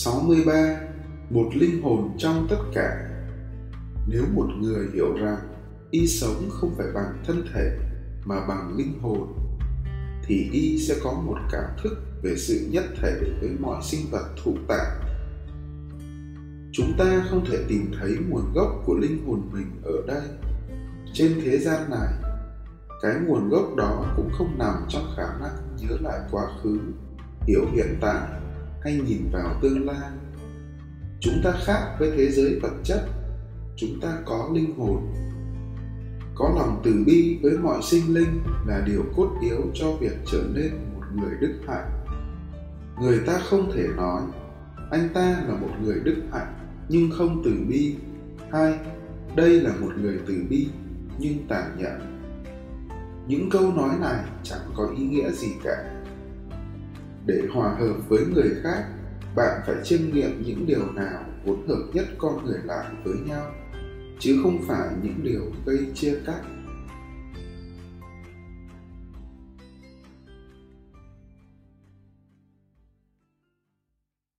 63. Một linh hồn trong tất cả. Nếu một người hiểu rằng y sống không phải bằng thân thể mà bằng linh hồn, thì y sẽ có một cảm thức về sự nhất thể với mọi sinh vật thụ tạng. Chúng ta không thể tìm thấy nguồn gốc của linh hồn mình ở đây. Trên thế gian này, cái nguồn gốc đó cũng không nằm trong khả năng nhớ lại quá khứ, hiểu hiện tại hay nhìn vào tương lai. Chúng ta khác với thế giới vật chất, chúng ta có linh hồn. Có lòng từ bi với mọi sinh linh là điều cốt yếu cho việc trở nên một người đức hạnh. Người ta không thể nói, anh ta là một người đức hạnh, nhưng không từ bi. Hai, đây là một người từ bi, nhưng tàn nhẫn. Những câu nói này chẳng có ý nghĩa gì cả để hòa hợp với người khác, bạn phải chiêm nghiệm những điều nào vốn hợp nhất con người lại với nhau, chứ không phải những điều gây chia cắt.